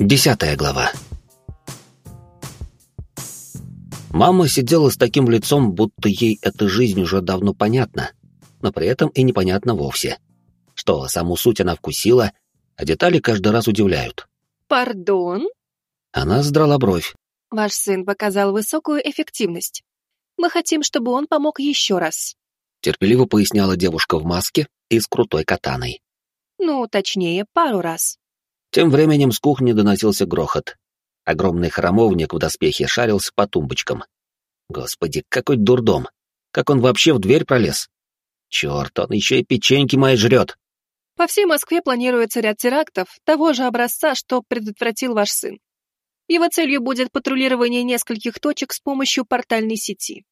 Десятая глава. Мама сидела с таким лицом, будто ей эта жизнь уже давно понятна, но при этом и непонятно вовсе. Что, саму суть она вкусила, а детали каждый раз удивляют. «Пардон?» Она сдрала бровь. «Ваш сын показал высокую эффективность. Мы хотим, чтобы он помог еще раз», — терпеливо поясняла девушка в маске и с крутой катаной. «Ну, точнее, пару раз». Тем временем с кухни доносился грохот. Огромный храмовник в доспехе шарился по тумбочкам. Господи, какой дурдом! Как он вообще в дверь пролез? Черт, он еще и печеньки мои жрет. По всей Москве планируется ряд терактов того же образца, что предотвратил ваш сын. Его целью будет патрулирование нескольких точек с помощью портальной сети.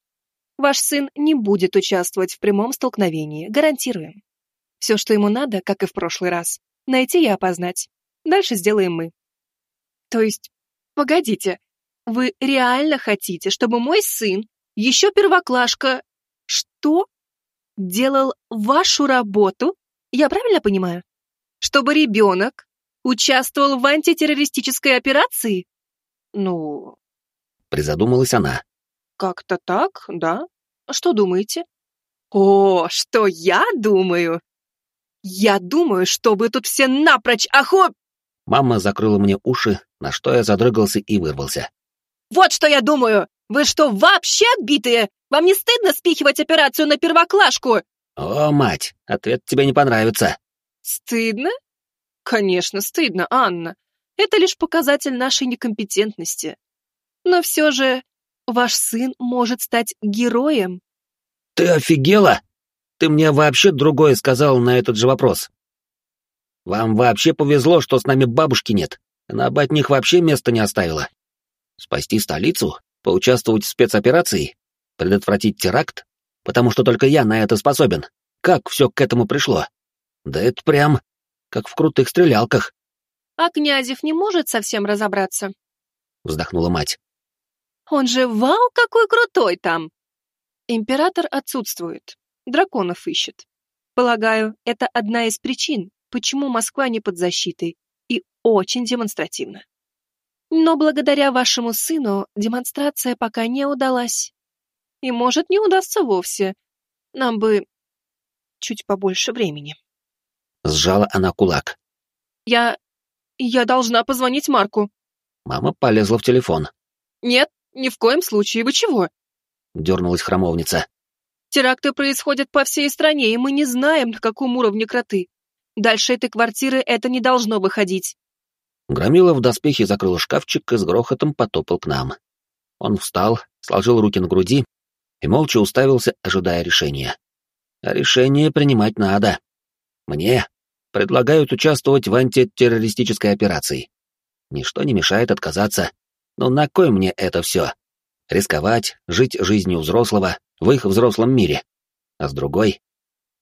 Ваш сын не будет участвовать в прямом столкновении, гарантируем. Все, что ему надо, как и в прошлый раз, найти и опознать. Дальше сделаем мы. То есть, погодите, вы реально хотите, чтобы мой сын, еще первоклашка, что? Делал вашу работу? Я правильно понимаю? Чтобы ребенок участвовал в антитеррористической операции? Ну... Призадумалась она. Как-то так, да? Что думаете? О, что я думаю? Я думаю, что вы тут все напрочь охо... Мама закрыла мне уши, на что я задрыгался и вырвался. «Вот что я думаю! Вы что, вообще отбитые? Вам не стыдно спихивать операцию на первоклашку?» «О, мать, ответ тебе не понравится». «Стыдно? Конечно, стыдно, Анна. Это лишь показатель нашей некомпетентности. Но все же ваш сын может стать героем». «Ты офигела? Ты мне вообще другое сказал на этот же вопрос. Вам вообще повезло, что с нами бабушки нет. Она бы от них вообще места не оставила. Спасти столицу? Поучаствовать в спецоперации? Предотвратить теракт? Потому что только я на это способен. Как все к этому пришло? Да это прям как в крутых стрелялках. А Князев не может совсем разобраться? Вздохнула мать. Он же вау, какой крутой там! Император отсутствует. Драконов ищет. Полагаю, это одна из причин, почему Москва не под защитой, и очень демонстративно. Но благодаря вашему сыну демонстрация пока не удалась. И может не удастся вовсе. Нам бы чуть побольше времени. Сжала она кулак. Я... я должна позвонить Марку. Мама полезла в телефон. Нет, ни в коем случае. Вы чего? Дернулась храмовница. Теракты происходят по всей стране, и мы не знаем, на каком уровне кроты. Дальше этой квартиры это не должно выходить. Громила в доспехе закрыл шкафчик и с грохотом потопал к нам. Он встал, сложил руки на груди и молча уставился, ожидая решения. А решение принимать надо. Мне предлагают участвовать в антитеррористической операции. Ничто не мешает отказаться. Но на кой мне это все? Рисковать, жить жизнью взрослого в их взрослом мире. А с другой,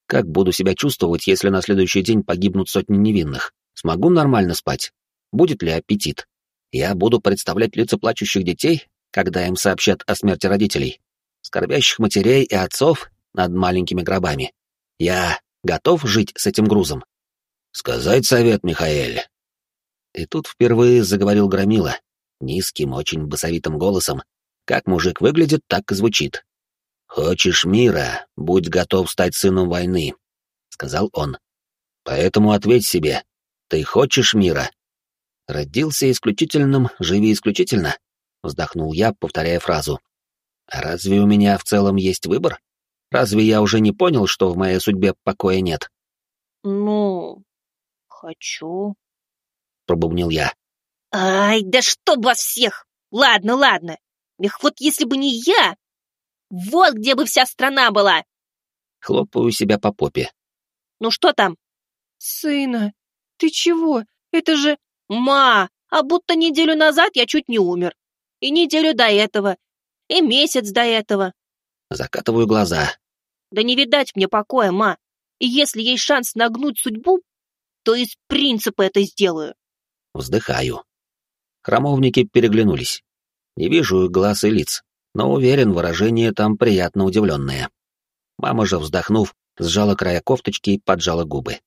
как буду себя чувствовать, если на следующий день погибнут сотни невинных? Смогу нормально спать? Будет ли аппетит? Я буду представлять лица плачущих детей, когда им сообщат о смерти родителей, скорбящих матерей и отцов над маленькими гробами. Я готов жить с этим грузом? Сказать совет, Михаэль. И тут впервые заговорил Громила, низким, очень басовитым голосом. Как мужик выглядит, так и звучит. «Хочешь мира, будь готов стать сыном войны», — сказал он. «Поэтому ответь себе, ты хочешь мира?» «Родился исключительным, живи исключительно», — вздохнул я, повторяя фразу. «А разве у меня в целом есть выбор? Разве я уже не понял, что в моей судьбе покоя нет?» «Ну, хочу», — пробубнил я. «Ай, да чтоб вас всех! Ладно, ладно. Эх, вот если бы не я, вот где бы вся страна была!» Хлопаю себя по попе. «Ну что там?» «Сына, ты чего? Это же...» «Ма, а будто неделю назад я чуть не умер. И неделю до этого. И месяц до этого». Закатываю глаза. «Да не видать мне покоя, ма. И если есть шанс нагнуть судьбу, то из принципа это сделаю». Вздыхаю. Храмовники переглянулись. Не вижу глаз и лиц но уверен, выражение там приятно удивленное. Мама же, вздохнув, сжала края кофточки и поджала губы.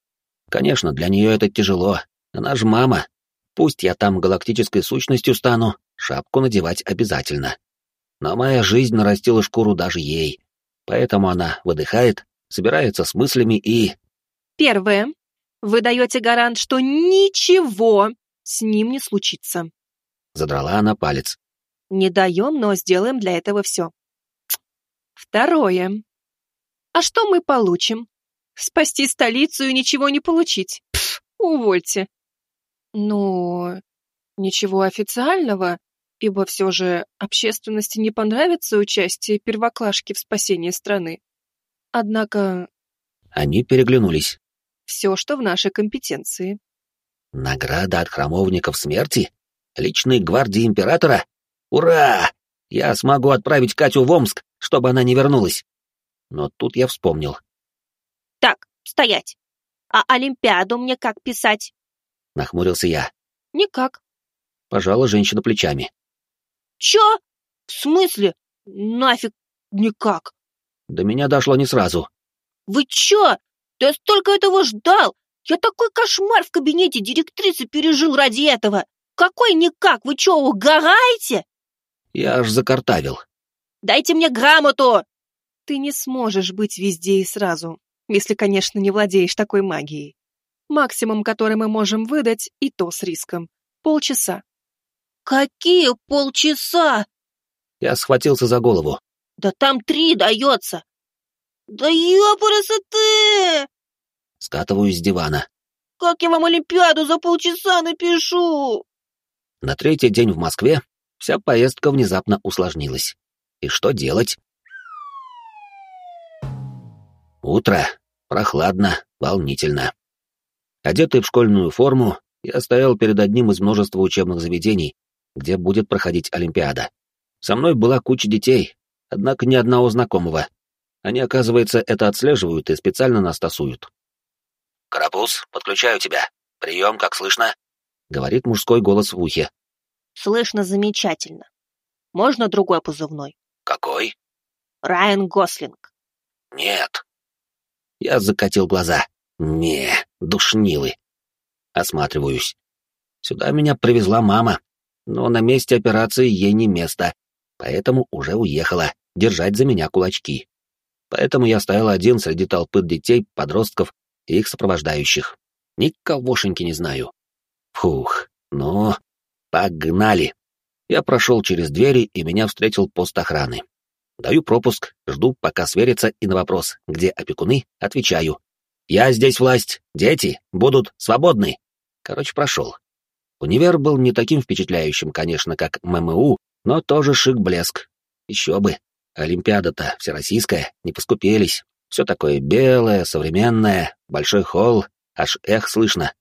Конечно, для нее это тяжело. Она же мама. Пусть я там галактической сущностью стану, шапку надевать обязательно. Но моя жизнь нарастила шкуру даже ей, поэтому она выдыхает, собирается с мыслями и... Первое. Вы даете гарант, что ничего с ним не случится. Задрала она палец. Не даем, но сделаем для этого все. Второе. А что мы получим? Спасти столицу и ничего не получить. Пф, увольте. Ну, ничего официального, ибо все же общественности не понравится участие первоклашки в спасении страны. Однако... Они переглянулись. Все, что в нашей компетенции. Награда от храмовников смерти? Личной гвардии императора? Ура! Я смогу отправить Катю в Омск, чтобы она не вернулась. Но тут я вспомнил. Так, стоять. А Олимпиаду мне как писать? Нахмурился я. Никак. Пожала женщина плечами. Чё? В смысле? Нафиг никак. До меня дошло не сразу. Вы чё? Да я столько этого ждал. Я такой кошмар в кабинете директрисы пережил ради этого. Какой никак? Вы чё, угораете? Я аж закартавил. Дайте мне грамоту. Ты не сможешь быть везде и сразу, если, конечно, не владеешь такой магией. Максимум, который мы можем выдать, и то с риском. Полчаса. Какие полчаса? Я схватился за голову. Да там три дается. Да ёпарасоте! Скатываюсь с дивана. Как я вам Олимпиаду за полчаса напишу? На третий день в Москве вся поездка внезапно усложнилась. И что делать? Утро. Прохладно, волнительно. Одетый в школьную форму, я стоял перед одним из множества учебных заведений, где будет проходить Олимпиада. Со мной была куча детей, однако ни одного знакомого. Они, оказывается, это отслеживают и специально нас тасуют. «Карапуз, подключаю тебя. Прием, как слышно?» — говорит мужской голос в ухе. Слышно замечательно. Можно другой позывной? «Какой?» Райан Гослинг. «Нет». Я закатил глаза. «Не, душнилы». Осматриваюсь. Сюда меня привезла мама, но на месте операции ей не место, поэтому уже уехала держать за меня кулачки. Поэтому я стоял один среди толпы детей, подростков и их сопровождающих. Никогошеньки не знаю. Фух, ну, погнали. Я прошел через двери, и меня встретил пост охраны. Даю пропуск, жду, пока сверится, и на вопрос, где опекуны, отвечаю. «Я здесь власть, дети будут свободны». Короче, прошел. Универ был не таким впечатляющим, конечно, как ММУ, но тоже шик-блеск. Еще бы. Олимпиада-то всероссийская, не поскупились. Все такое белое, современное, большой холл, аж эх слышно.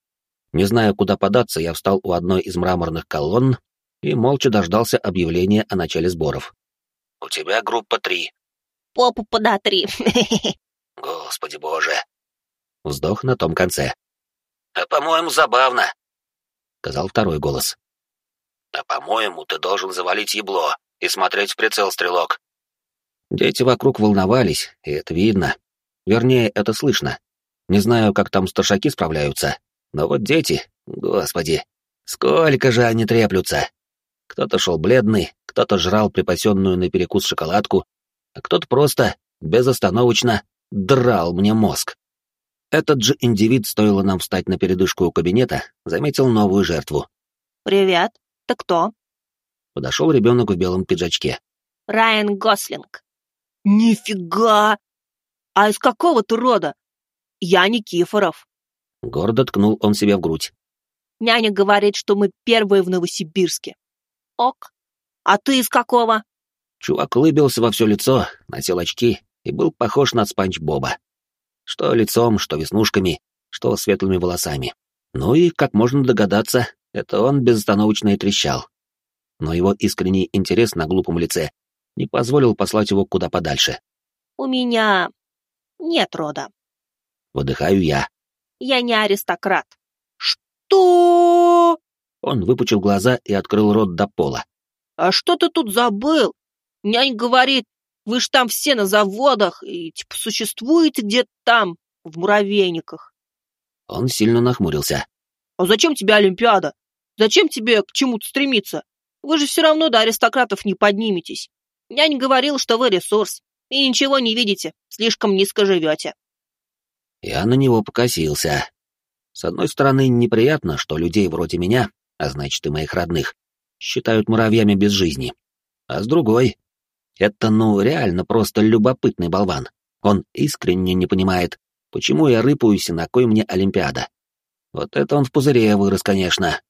Не зная, куда податься, я встал у одной из мраморных колонн и молча дождался объявления о начале сборов. «У тебя группа три». Попу подотри. «Господи боже». Вздох на том конце. «А, по-моему, забавно», — сказал второй голос. «А, по-моему, ты должен завалить ебло и смотреть в прицел, стрелок». Дети вокруг волновались, и это видно. Вернее, это слышно. Не знаю, как там старшаки справляются, но вот дети, господи, сколько же они треплются. Кто-то шел бледный, кто-то жрал припасенную на перекус шоколадку, а кто-то просто, безостановочно, драл мне мозг. Этот же индивид, стоило нам встать на передышку у кабинета, заметил новую жертву. Привет. Ты кто? Подошел ребенок в белом пиджачке. Райан Гослинг. Нифига! А из какого ты рода? Я Никифоров. Гордо ткнул он себе в грудь. Няня говорит, что мы первые в Новосибирске. Ок. А ты из какого? Чувак улыбился во все лицо, носил очки и был похож на Спанч Боба. Что лицом, что веснушками, что светлыми волосами. Ну и, как можно догадаться, это он безостановочно и трещал. Но его искренний интерес на глупом лице не позволил послать его куда подальше. У меня нет рода. Выдыхаю я. Я не аристократ. Что? Он выпучил глаза и открыл рот до пола. А что ты тут забыл? Нянь говорит, вы ж там все на заводах и типа существуете где-то там, в муравейниках. Он сильно нахмурился. А зачем тебе Олимпиада? Зачем тебе к чему-то стремиться? Вы же все равно до аристократов не подниметесь. Я не говорил, что вы ресурс, и ничего не видите, слишком низко живете. Я на него покосился. С одной стороны, неприятно, что людей вроде меня, а значит и моих родных, считают муравьями без жизни. А с другой, это ну реально просто любопытный болван. Он искренне не понимает, почему я рыпаюсь и на кой мне Олимпиада. Вот это он в пузыре вырос, конечно.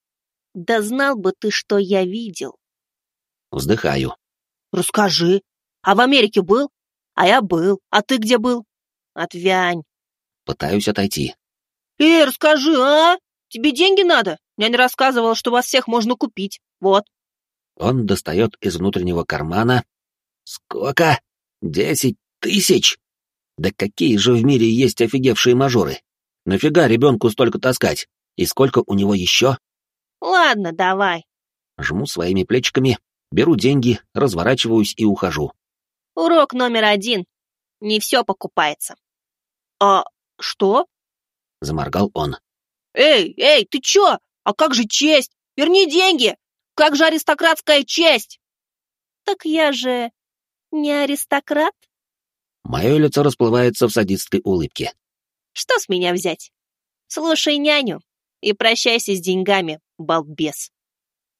Да знал бы ты, что я видел. Вздыхаю. Расскажи. А в Америке был? А я был. А ты где был? Отвянь. Пытаюсь отойти. Эй, расскажи, а? Тебе деньги надо? Няня рассказывала, что вас всех можно купить. Вот. Он достает из внутреннего кармана... Сколько? Десять тысяч? Да какие же в мире есть офигевшие мажоры? Нафига ребенку столько таскать? И сколько у него еще? Ладно, давай. Жму своими плечиками, беру деньги, разворачиваюсь и ухожу. Урок номер один. Не все покупается. А что? Заморгал он. Эй, эй, ты чё? А как же честь? Верни деньги! Как же аристократская честь? Так я же не аристократ? Мое лицо расплывается в садистской улыбке. Что с меня взять? Слушай няню и прощайся с деньгами, балбес.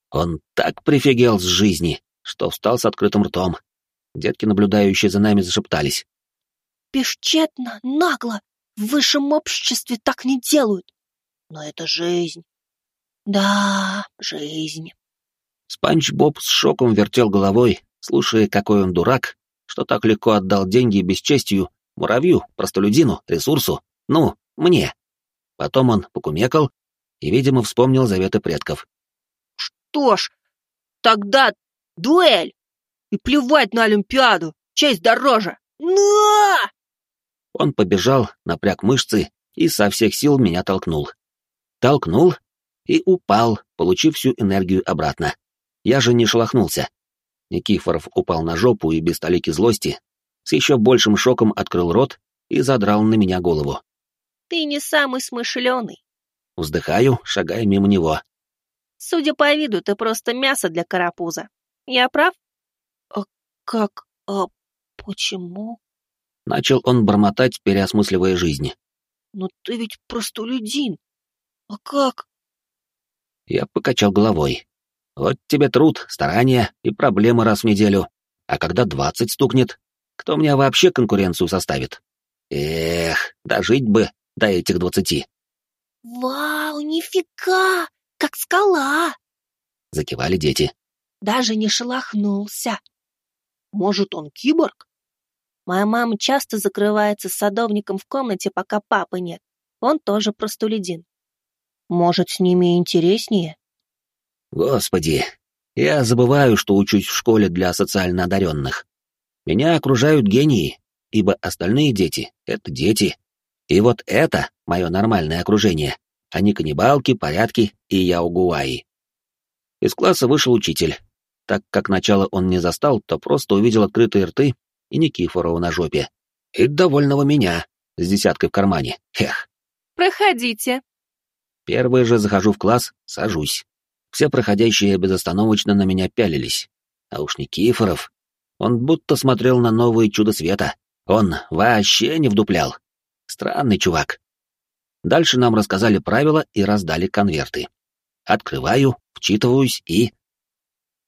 Он так прифигел с жизни, что встал с открытым ртом. Детки, наблюдающие за нами, зашептались. Бесчетно, нагло, в высшем обществе так не делают. Но это жизнь. Да, жизнь. Спанч Боб с шоком вертел головой, слушая, какой он дурак, что так легко отдал деньги бесчестью муравью, простолюдину, ресурсу, ну, мне. Потом он покумекал и, видимо, вспомнил заветы предков. Что ж, тогда дуэль! И плевать на Олимпиаду, честь дороже! На! Он побежал, напряг мышцы и со всех сил меня толкнул. Толкнул и упал, получив всю энергию обратно. Я же не шелохнулся. Никифоров упал на жопу и без толики злости, с еще большим шоком открыл рот и задрал на меня голову. «Ты не самый смышленый». Вздыхаю, шагая мимо него. «Судя по виду, ты просто мясо для карапуза. Я прав?» «А как? А почему?» Начал он бормотать, переосмысливая жизнь. «Но ты ведь простолюдин. А как?» Я покачал головой. Вот тебе труд, старания и проблемы раз в неделю. А когда двадцать стукнет, кто мне вообще конкуренцию составит? Эх, дожить бы до этих двадцати. «Вау, нифига! Как скала!» — закивали дети. «Даже не шелохнулся. Может, он киборг? Моя мама часто закрывается с садовником в комнате, пока папы нет. Он тоже простолюдин. Может, с ними интереснее?» Господи, я забываю, что учусь в школе для социально одаренных. Меня окружают гении, ибо остальные дети — это дети. И вот это мое нормальное окружение, а не каннибалки, порядки и яугуаи. Из класса вышел учитель. Так как начало он не застал, то просто увидел открытые рты и Никифорова на жопе. И довольного меня, с десяткой в кармане. Эх. «Проходите». Первый же захожу в класс, сажусь. Все проходящие безостановочно на меня пялились. А уж Никифоров, он будто смотрел на новое чудо света. Он вообще не вдуплял. Странный чувак. Дальше нам рассказали правила и раздали конверты. Открываю, вчитываюсь и...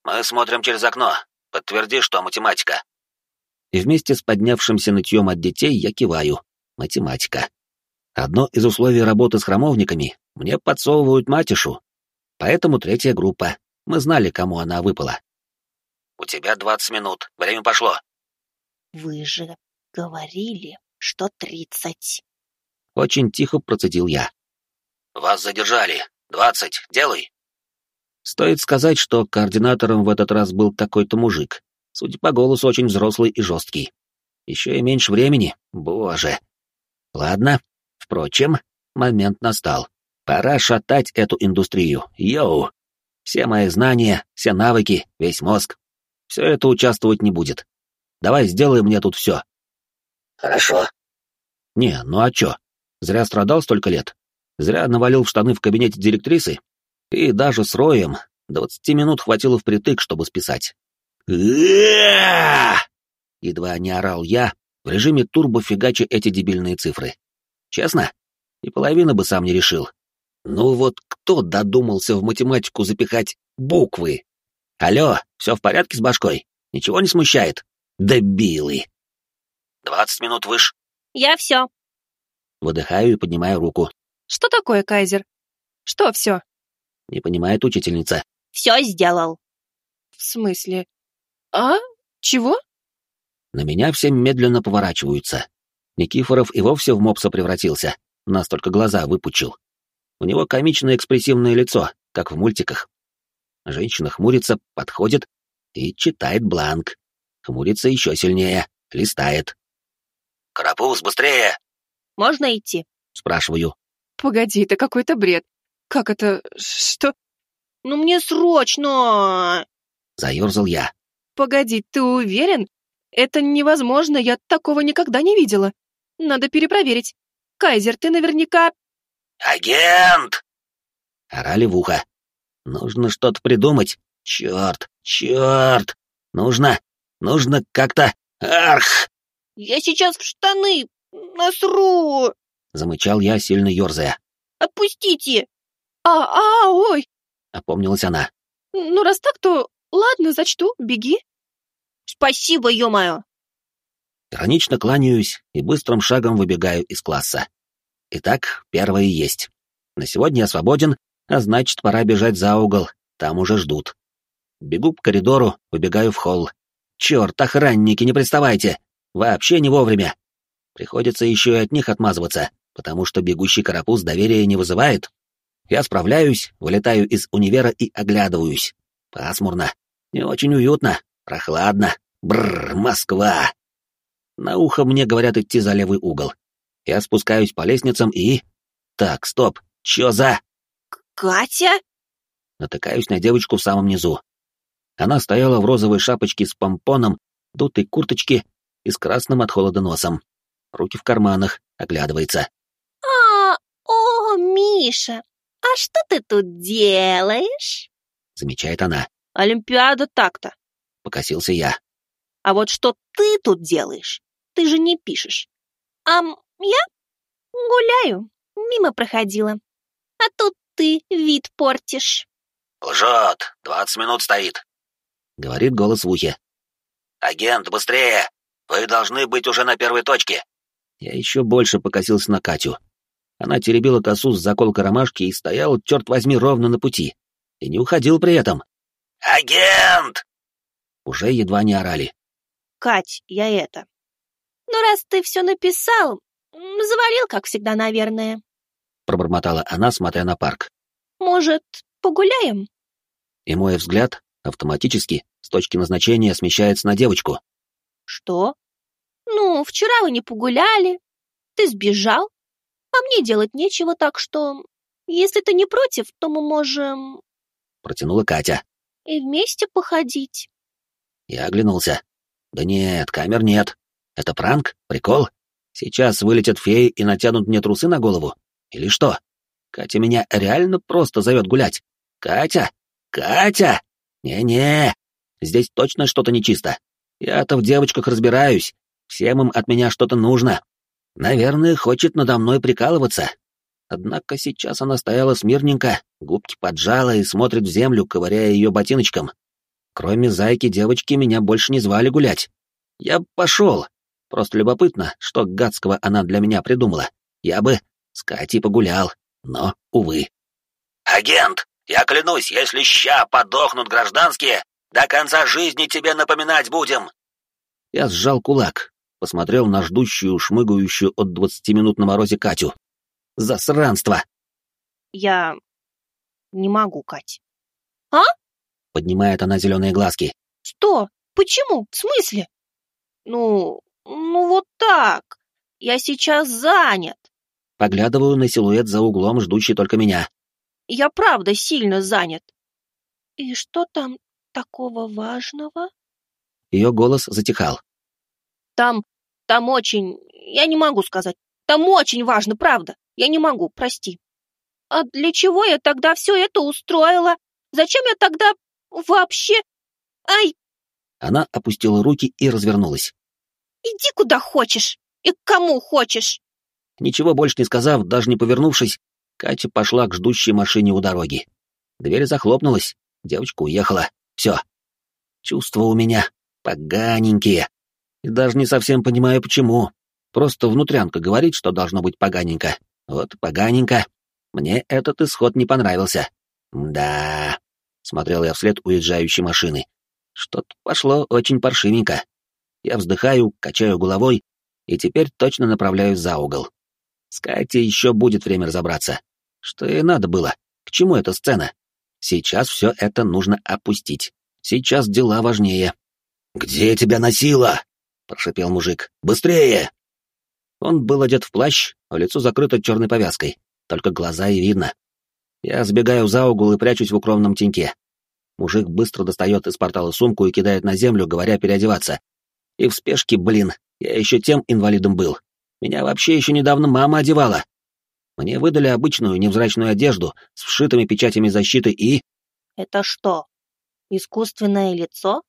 «Мы смотрим через окно. Подтверди, что математика». И вместе с поднявшимся нытьем от детей я киваю. Математика. Одно из условий работы с храмовниками — мне подсовывают матишу, Поэтому третья группа. Мы знали, кому она выпала. «У тебя двадцать минут. Время пошло». «Вы же говорили, что тридцать». Очень тихо процедил я. «Вас задержали. Двадцать. Делай». Стоит сказать, что координатором в этот раз был какой-то мужик. Судя по голосу, очень взрослый и жесткий. Еще и меньше времени. Боже. Ладно. Впрочем, момент настал. Пора шатать эту индустрию. Йоу! Все мои знания, все навыки, весь мозг. Все это участвовать не будет. Давай сделай мне тут все. Хорошо. Не, ну а чё? Зря страдал столько лет. Зря навалил в штаны в кабинете директрисы. И даже с роем двадцати минут хватило впритык, чтобы списать. Едва не орал я, в режиме турбо фигача эти дебильные цифры. Честно? И половина бы сам не решил. Ну вот кто додумался в математику запихать буквы? Алло, все в порядке с башкой? Ничего не смущает? Дебилы! Двадцать минут выше. Я все. Выдыхаю и поднимаю руку. Что такое, Кайзер? Что все? Не понимает учительница. Все сделал. В смысле? А? Чего? На меня все медленно поворачиваются. Никифоров и вовсе в мопса превратился, настолько глаза выпучил. У него комичное экспрессивное лицо, как в мультиках. Женщина хмурится, подходит и читает бланк. Хмурится еще сильнее, листает. «Карапуз, быстрее!» «Можно идти?» — спрашиваю. «Погоди, это какой-то бред. Как это... что...» «Ну мне срочно!» — заерзал я. «Погоди, ты уверен? Это невозможно, я такого никогда не видела. Надо перепроверить. Кайзер, ты наверняка...» «Агент!» — орали в ухо. «Нужно что-то придумать. Черт, черт! Нужно, нужно как-то... Арх!» «Я сейчас в штаны насру!» — замычал я, сильно ерзая. «Отпустите!» «А, а, ой!» — опомнилась она. «Ну, раз так, то ладно, зачту, беги». «Спасибо, ё-моё!» Иронично кланяюсь и быстрым шагом выбегаю из класса. Итак, первое есть. На сегодня я свободен, а значит, пора бежать за угол, там уже ждут. Бегу по коридору, выбегаю в холл. Черт, охранники, не приставайте! Вообще не вовремя. Приходится еще и от них отмазываться, потому что бегущий карапуз доверия не вызывает. Я справляюсь, вылетаю из универа и оглядываюсь. Пасмурно, не очень уютно, прохладно. Бррр, Москва! На ухо мне говорят идти за левый угол. Я спускаюсь по лестницам и... Так, стоп, чё за... «Катя?» Натыкаюсь на девочку в самом низу. Она стояла в розовой шапочке с помпоном, дутой курточке и с красным от холода носом. Руки в карманах, оглядывается. «А, о, Миша, а что ты тут делаешь?» Замечает она. «Олимпиада так-то». Покосился я. «А вот что ты тут делаешь? Ты же не пишешь. А я гуляю, мимо проходила. А тут ты вид портишь». «Лжет, двадцать минут стоит», — говорит голос в ухе. «Агент, быстрее! Вы должны быть уже на первой точке!» Я еще больше покосился на Катю. Она теребила косу с заколкой ромашки и стояла, черт возьми, ровно на пути. И не уходил при этом. «Агент!» Уже едва не орали. «Кать, я это...» «Ну, раз ты все написал, завалил, как всегда, наверное», — пробормотала она, смотря на парк. «Может, погуляем?» И мой взгляд автоматически с точки назначения смещается на девочку. «Что? Ну, вчера вы не погуляли, ты сбежал, а мне делать нечего, так что, если ты не против, то мы можем...» Протянула Катя. «И вместе походить». Я оглянулся. «Да нет, камер нет. Это пранк? Прикол? Сейчас вылетят феи и натянут мне трусы на голову? Или что? Катя меня реально просто зовет гулять. Катя? Катя! Не-не, здесь точно что-то нечисто. Я-то в девочках разбираюсь. Всем им от меня что-то нужно. Наверное, хочет надо мной прикалываться. Однако сейчас она стояла смирненько, губки поджала и смотрит в землю, ковыряя ее ботиночком. Кроме зайки девочки меня больше не звали гулять. Я пошел. Просто любопытно, что гадского она для меня придумала. Я бы с Катей погулял, но, увы. «Агент, я клянусь, если ща подохнут гражданские, до конца жизни тебе напоминать будем!» Я сжал кулак, посмотрел на ждущую, шмыгающую от двадцати минут на морозе Катю. Засранство! Я не могу, Кать. А? Поднимает она зеленые глазки. Что? Почему? В смысле? Ну, ну вот так. Я сейчас занят. Поглядываю на силуэт за углом, ждущий только меня. Я правда сильно занят. И что там такого важного? Ее голос затихал. Там, там очень... Я не могу сказать. Там очень важно, правда. Я не могу, прости. А для чего я тогда все это устроила? Зачем я тогда вообще... Ай! Она опустила руки и развернулась. Иди куда хочешь и к кому хочешь. Ничего больше не сказав, даже не повернувшись, Катя пошла к ждущей машине у дороги. Дверь захлопнулась, девочка уехала. Все. Чувства у меня поганенькие. И даже не совсем понимаю, почему. Просто внутрянка говорит, что должно быть поганенько. Вот поганенько. Мне этот исход не понравился. Да. Смотрел я вслед уезжающей машины. Что-то пошло очень паршивенько. Я вздыхаю, качаю головой и теперь точно направляюсь за угол. С Катей еще будет время разобраться. Что и надо было. К чему эта сцена? Сейчас все это нужно опустить. Сейчас дела важнее. «Где тебя носило?» — прошепел мужик. «Быстрее!» Он был одет в плащ, а лицо закрыто черной повязкой. Только глаза и видно. Я сбегаю за угол и прячусь в укромном теньке. Мужик быстро достает из портала сумку и кидает на землю, говоря переодеваться. И в спешке, блин, я еще тем инвалидом был. Меня вообще еще недавно мама одевала. Мне выдали обычную невзрачную одежду с вшитыми печатями защиты и... Это что, искусственное лицо?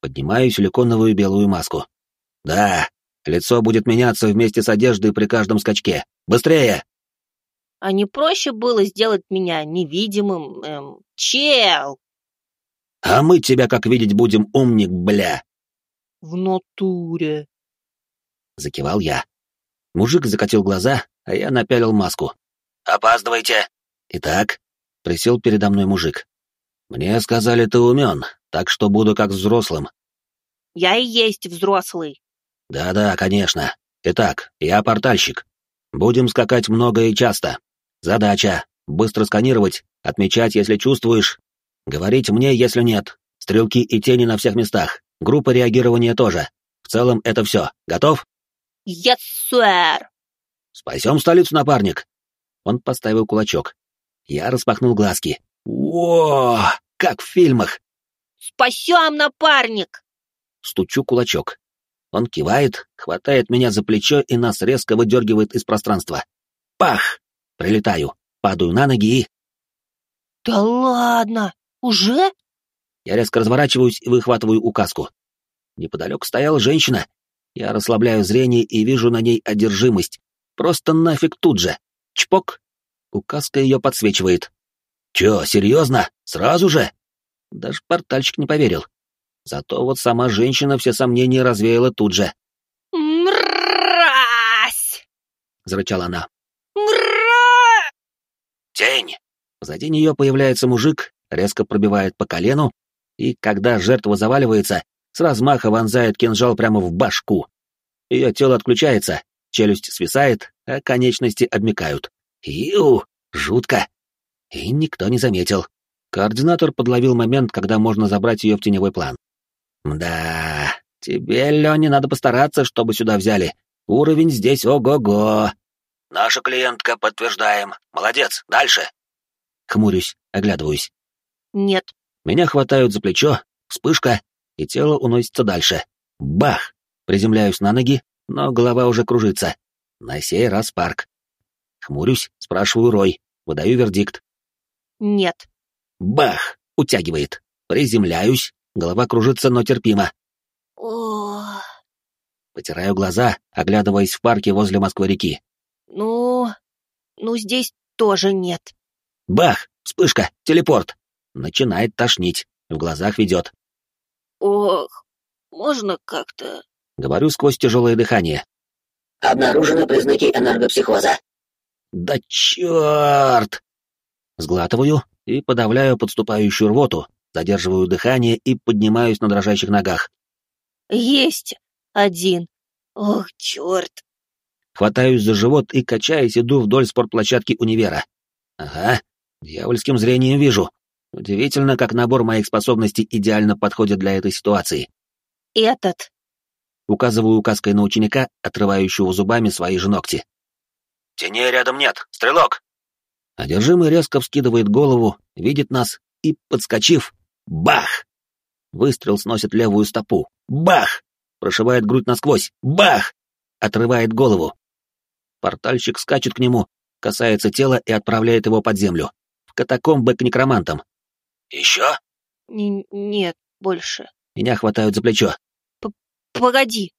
Поднимаю силиконовую белую маску. Да, лицо будет меняться вместе с одеждой при каждом скачке. Быстрее! А не проще было сделать меня невидимым, эм, чел? А мы тебя как видеть будем, умник, бля! В натуре. Закивал я. Мужик закатил глаза, а я напялил маску. «Опаздывайте!» «Итак?» — присел передо мной мужик. «Мне сказали, ты умен, так что буду как взрослым». «Я и есть взрослый». «Да-да, конечно. Итак, я портальщик. Будем скакать много и часто. Задача — быстро сканировать, отмечать, если чувствуешь, говорить мне, если нет. Стрелки и тени на всех местах. Группа реагирования тоже. В целом это все. Готов?» «Yes, sir!» «Спасем столицу, напарник!» Он поставил кулачок. Я распахнул глазки. «О, как в фильмах!» «Спасем, напарник!» Стучу кулачок. Он кивает, хватает меня за плечо и нас резко выдергивает из пространства. Пах! Прилетаю, падаю на ноги и... «Да ладно! Уже?» Я резко разворачиваюсь и выхватываю указку. Неподалеку стояла женщина. Я расслабляю зрение и вижу на ней одержимость, Просто нафиг тут же. Чпок. Указка ее подсвечивает. Че, серьезно? Сразу же? Даже портальщик не поверил. Зато вот сама женщина все сомнения развеяла тут же. «Мразь!» — зарычала она. «Мразь!» «Тень!» Позади нее появляется мужик, резко пробивает по колену, и, когда жертва заваливается, с размаха вонзает кинжал прямо в башку. Ее тело отключается, челюсть свисает, а конечности обмекают. Иу, жутко. И никто не заметил. Координатор подловил момент, когда можно забрать ее в теневой план. Да, тебе, Леня, надо постараться, чтобы сюда взяли. Уровень здесь ого-го. Наша клиентка, подтверждаем. Молодец, дальше. Хмурюсь, оглядываюсь. Нет. Меня хватают за плечо, вспышка, и тело уносится дальше. Бах! Приземляюсь на ноги, но голова уже кружится. На сей раз парк. Хмурюсь, спрашиваю Рой, выдаю вердикт. Нет. Бах! Утягивает. Приземляюсь, голова кружится, но терпимо. О. Потираю глаза, оглядываясь в парке возле Москвы-реки. Ну, ну здесь тоже нет. Бах! Вспышка! Телепорт! Начинает тошнить, в глазах ведет. Ох, можно как-то Говорю сквозь тяжелое дыхание. Обнаружены признаки энергопсихоза. Да черт! Сглатываю и подавляю подступающую рвоту, задерживаю дыхание и поднимаюсь на дрожащих ногах. Есть один. Ох, черт. Хватаюсь за живот и, качаясь, иду вдоль спортплощадки универа. Ага, дьявольским зрением вижу. Удивительно, как набор моих способностей идеально подходит для этой ситуации. Этот Указываю указкой на ученика, отрывающего зубами свои же ногти. «Теней рядом нет! Стрелок!» Одержимый резко вскидывает голову, видит нас и, подскочив, бах! Выстрел сносит левую стопу. Бах! Прошивает грудь насквозь. Бах! Отрывает голову. Портальщик скачет к нему, касается тела и отправляет его под землю. В катакомбы к некромантам. «Еще?» Н нет, больше. Меня хватают за плечо. П Погоди.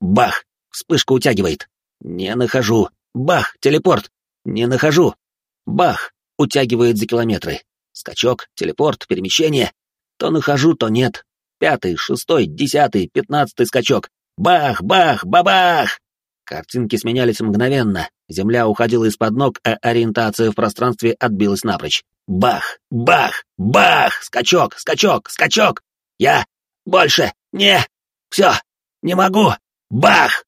Бах! Вспышка утягивает. Не нахожу. Бах! Телепорт! Не нахожу. Бах! Утягивает за километры. Скачок, телепорт, перемещение. То нахожу, то нет. Пятый, шестой, десятый, пятнадцатый скачок. Бах! Бах! Бабах! Картинки сменялись мгновенно. Земля уходила из-под ног, а ориентация в пространстве отбилась напрочь. Бах! Бах! Бах! Скачок! Скачок! Скачок! Я больше не... Все! Не могу! Бах!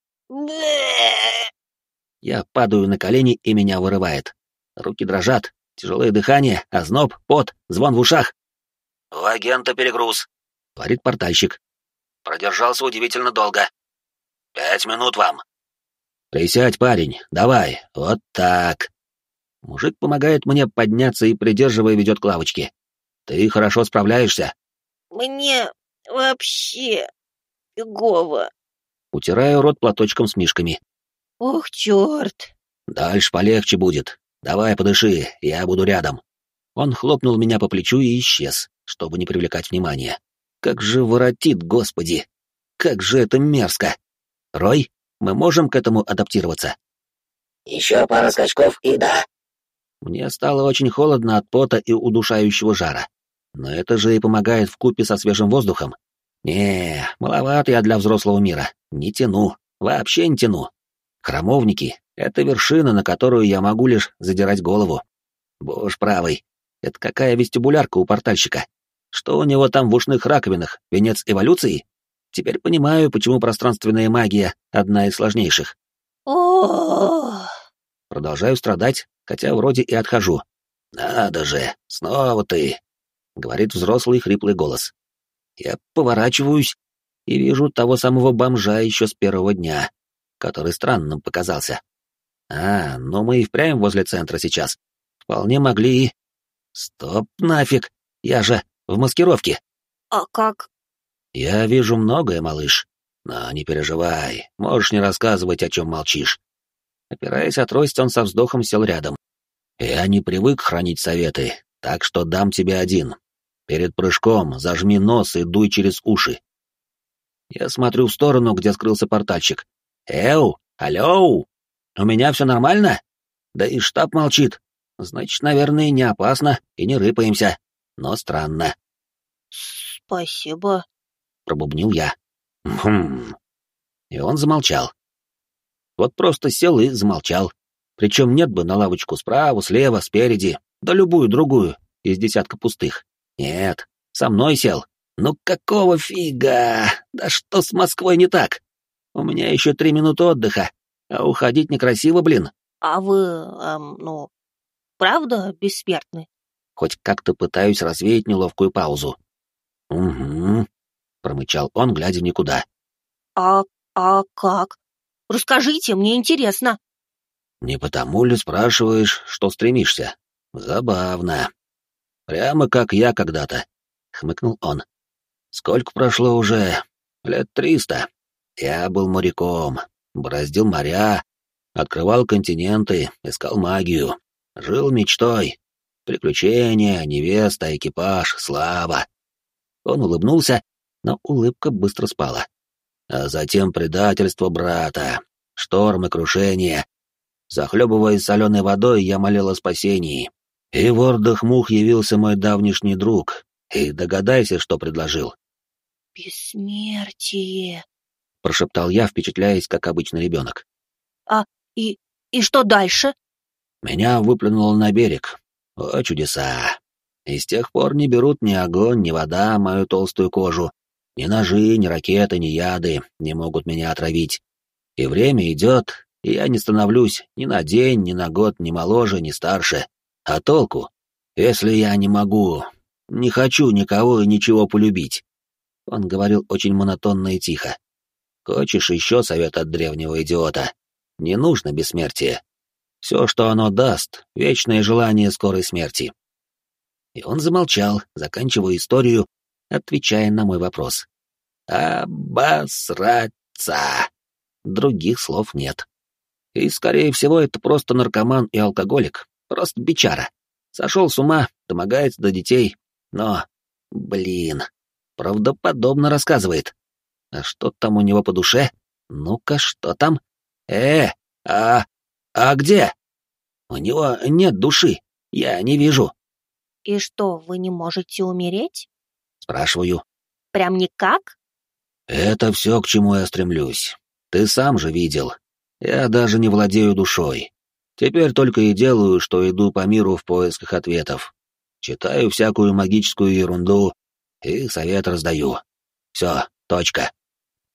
Я падаю на колени, и меня вырывает. Руки дрожат, тяжелое дыхание, озноб, пот, звон в ушах. «У агента перегруз», — говорит портальщик. Продержался удивительно долго. «Пять минут вам». «Присядь, парень, давай, вот так». Мужик помогает мне подняться и, придерживая, ведет к лавочке. «Ты хорошо справляешься?» «Мне вообще фигово». Утираю рот платочком с мишками. «Ох, черт!» «Дальше полегче будет. Давай подыши, я буду рядом». Он хлопнул меня по плечу и исчез, чтобы не привлекать внимания. Как же воротит, господи! Как же это мерзко! Рой, мы можем к этому адаптироваться? Еще пара скачков и да. Мне стало очень холодно от пота и удушающего жара. Но это же и помогает в купе со свежим воздухом. Не, маловат я для взрослого мира. Не тяну. Вообще не тяну. Храмовники — это вершина, на которую я могу лишь задирать голову. Боже правый, это какая вестибулярка у портальщика? Что у него там в ушных раковинах? Венец эволюции? Теперь понимаю, почему пространственная магия — одна из сложнейших. О, Продолжаю страдать, хотя вроде и отхожу. «Надо же, снова ты!» — говорит взрослый хриплый голос. Я поворачиваюсь и вижу того самого бомжа еще с первого дня, который странным показался. А, ну мы и впрямь возле центра сейчас. Вполне могли и... Стоп, нафиг! Я же в маскировке. а как? Я вижу многое, малыш. Но не переживай, можешь не рассказывать, о чем молчишь. Опираясь о трость, он со вздохом сел рядом. Я не привык хранить советы, так что дам тебе один. Перед прыжком зажми нос и дуй через уши. Я смотрю в сторону, где скрылся портальщик. Эу, алло, у меня все нормально? Да и штаб молчит. Значит, наверное, не опасно и не рыпаемся. Но странно, Спасибо. Пробубнил я. Хм. И он замолчал. Вот просто сел и замолчал. Причем нет бы на лавочку справа, слева, спереди, да любую другую, из десятка пустых. Нет, со мной сел. Ну какого фига? Да что с Москвой не так? У меня еще три минуты отдыха, а уходить некрасиво, блин. А вы, эм, ну, правда бессмертны? Хоть как-то пытаюсь развеять неловкую паузу. «Угу», — промычал он, глядя никуда. А, а как? Расскажите, мне интересно. «Не потому ли спрашиваешь, что стремишься? Забавно. Прямо как я когда-то», — хмыкнул он. «Сколько прошло уже? Лет триста. Я был моряком, бороздил моря, открывал континенты, искал магию, жил мечтой. Приключения, невеста, экипаж, слава». Он улыбнулся, но улыбка быстро спала. А затем предательство брата, шторм и крушение. Захлебываясь соленой водой, я молил о спасении. И в ордах мух явился мой давнишний друг. И догадайся, что предложил. Бессмертие. Прошептал я, впечатляясь, как обычный ребенок. И, и что дальше? Меня выплюнуло на берег. О, чудеса! И с тех пор не берут ни огонь, ни вода мою толстую кожу. Ни ножи, ни ракеты, ни яды не могут меня отравить. И время идет, и я не становлюсь ни на день, ни на год, ни моложе, ни старше. А толку, если я не могу, не хочу никого и ничего полюбить? Он говорил очень монотонно и тихо. Хочешь еще совет от древнего идиота? Не нужно бессмертие. Все, что оно даст, вечное желание скорой смерти. И он замолчал, заканчивая историю, отвечая на мой вопрос. «Обосраться!» Других слов нет. И, скорее всего, это просто наркоман и алкоголик, просто бичара. Сошел с ума, домогается до детей, но, блин, правдоподобно рассказывает. А что там у него по душе? Ну-ка, что там? Э, а, а где? У него нет души, я не вижу. И что, вы не можете умереть? Спрашиваю. Прям никак? Это все, к чему я стремлюсь. Ты сам же видел. Я даже не владею душой. Теперь только и делаю, что иду по миру в поисках ответов. Читаю всякую магическую ерунду и совет раздаю. Все, точка.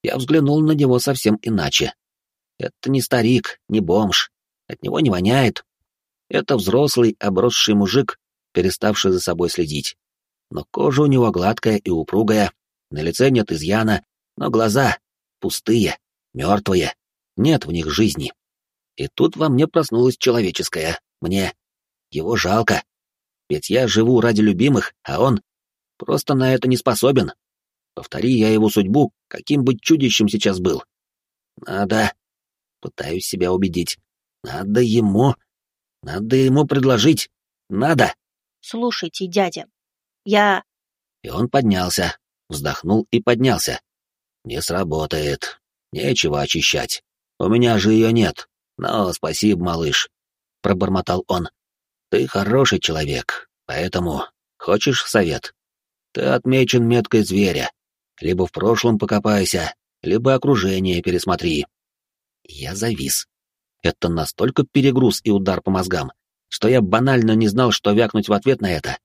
Я взглянул на него совсем иначе. Это не старик, не бомж. От него не воняет. Это взрослый, обросший мужик, переставший за собой следить. Но кожа у него гладкая и упругая, на лице нет изъяна, но глаза пустые, мертвые, нет в них жизни. И тут во мне проснулось человеческое, мне его жалко. Ведь я живу ради любимых, а он просто на это не способен. Повтори я его судьбу, каким бы чудищем сейчас был. Надо... Пытаюсь себя убедить. Надо ему... Надо ему предложить. Надо. Слушайте, дядя, я... И он поднялся, вздохнул и поднялся. Не сработает. Нечего очищать. У меня же ее нет. Но спасибо, малыш. Пробормотал он. Ты хороший человек, поэтому... Хочешь совет? Ты отмечен меткой зверя. Либо в прошлом покопайся, либо окружение пересмотри. Я завис. Это настолько перегруз и удар по мозгам, что я банально не знал, что вякнуть в ответ на это.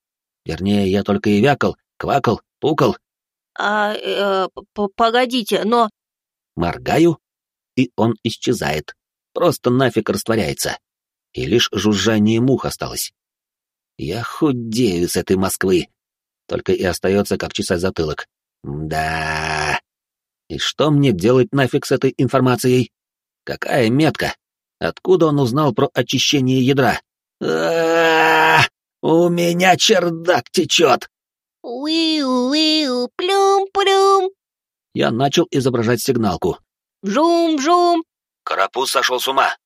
Вернее, я только и вякал, квакал, пукал. А, э, погодите, но... Моргаю, и он исчезает. Просто нафиг растворяется. И лишь жужжание мух осталось. Я худею с этой Москвы. Только и остается, как чесать затылок. Да. И что мне делать нафиг с этой информацией? Какая метка? Откуда он узнал про очищение ядра? а У меня чердак течет! Уиу-уиу, плюм-плюм. Я начал изображать сигналку. Вжум-вжум. Карапуз сошел с ума.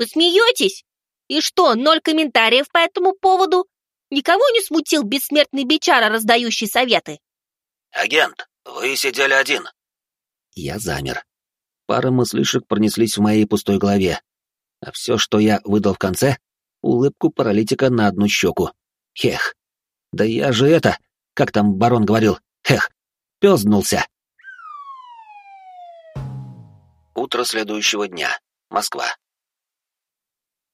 Вы смеетесь? И что, ноль комментариев по этому поводу? Никого не смутил бессмертный бичара, раздающий советы? Агент, вы сидели один. Я замер. Пара мыслишек пронеслись в моей пустой голове. А все, что я выдал в конце — улыбку паралитика на одну щеку. Хех. Да я же это, как там барон говорил, хех, пёзнулся. Утро следующего дня. Москва.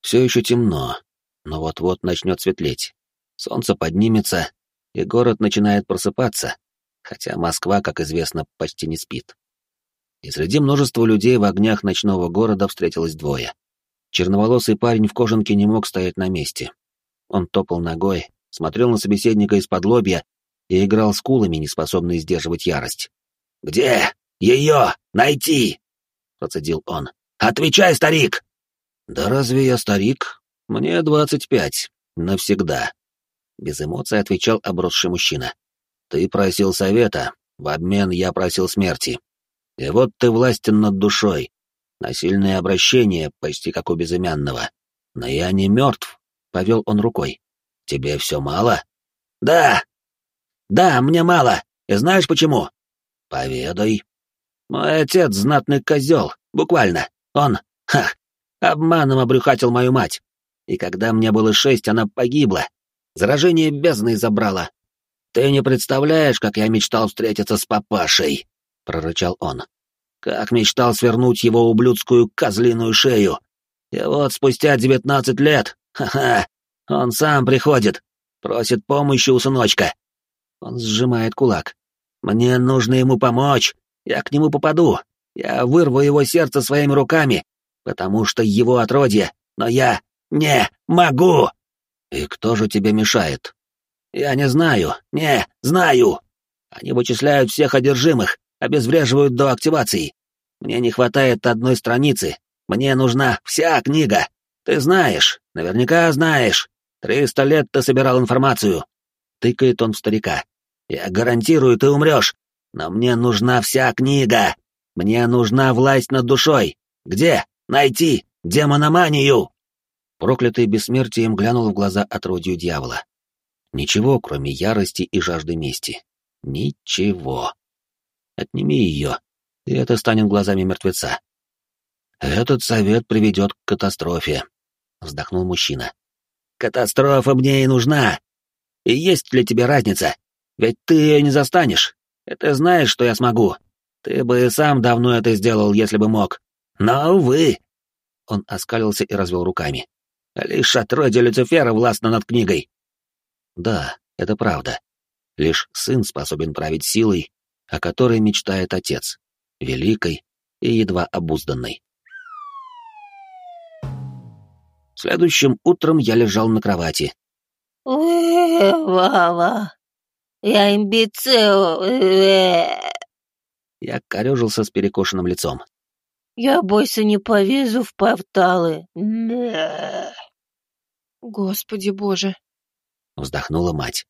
Все еще темно, но вот-вот начнет светлеть. Солнце поднимется, и город начинает просыпаться, хотя Москва, как известно, почти не спит и среди множества людей в огнях ночного города встретилось двое. Черноволосый парень в кожанке не мог стоять на месте. Он топал ногой, смотрел на собеседника из-под лобья и играл скулами, не способный сдерживать ярость. «Где? Ее! Найти!» — процедил он. «Отвечай, старик!» «Да разве я старик? Мне двадцать пять. Навсегда!» Без эмоций отвечал обросший мужчина. «Ты просил совета, в обмен я просил смерти. И вот ты властен над душой. Насильное обращение, почти как у безымянного. Но я не мертв, — повел он рукой. Тебе все мало? Да. Да, мне мало. И знаешь почему? Поведай. Мой отец знатный козел, буквально. Он, ха, обманом обрюхатил мою мать. И когда мне было шесть, она погибла. Заражение бездны забрала. Ты не представляешь, как я мечтал встретиться с папашей. — прорычал он. «Как мечтал свернуть его ублюдскую козлиную шею! И вот спустя девятнадцать лет, ха-ха, он сам приходит, просит помощи у сыночка. Он сжимает кулак. Мне нужно ему помочь, я к нему попаду, я вырву его сердце своими руками, потому что его отродье, но я не могу!» «И кто же тебе мешает?» «Я не знаю, не знаю. Они вычисляют всех одержимых, обезвреживают до активации. Мне не хватает одной страницы. Мне нужна вся книга. Ты знаешь, наверняка знаешь. Триста лет ты собирал информацию. Тыкает он в старика. Я гарантирую, ты умрешь. Но мне нужна вся книга. Мне нужна власть над душой. Где? Найти. Демономанию!» Проклятый бессмертием глянул в глаза отродью дьявола. Ничего, кроме ярости и жажды мести. Ничего. Отними ее, и это станет глазами мертвеца. «Этот совет приведет к катастрофе», — вздохнул мужчина. «Катастрофа мне и нужна. И есть ли тебе разница? Ведь ты ее не застанешь. Ты знаешь, что я смогу. Ты бы и сам давно это сделал, если бы мог. Но, увы!» Он оскалился и развел руками. «Лишь отродье Люцифера властно над книгой». «Да, это правда. Лишь сын способен править силой, о которой мечтает отец, великой и едва обузданной. Следующим утром я лежал на кровати. Вава, я имбецил. Я корежился с перекошенным лицом. Я бойся не повезу в порталы. Господи боже. Вздохнула мать.